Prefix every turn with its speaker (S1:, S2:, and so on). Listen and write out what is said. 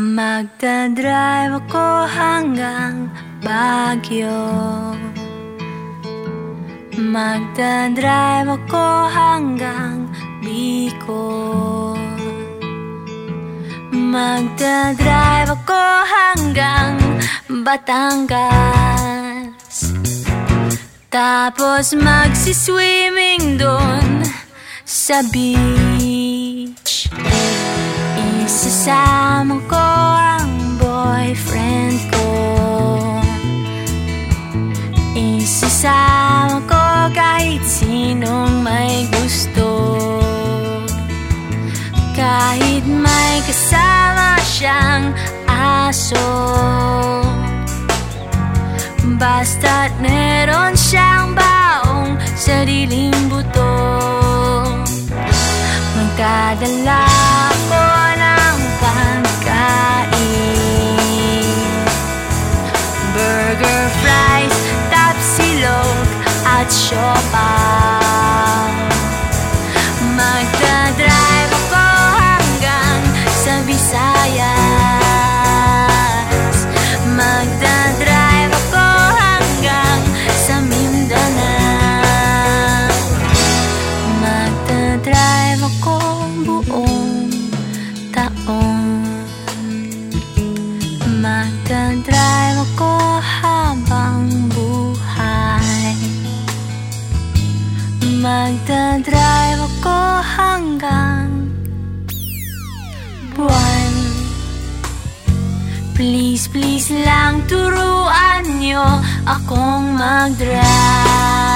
S1: Magdadrive ako hanggang Baguio. Magdadrive ako hanggang Bicol. Magdadrive ako hanggang Batangas. Tapos magsiswimming doon sa beach. Isasama ko Kahit may kasama siyang aso. Basta't meron siyang baong sariling buto. Magdadala Please, please lang turuan nyo akong mag-drive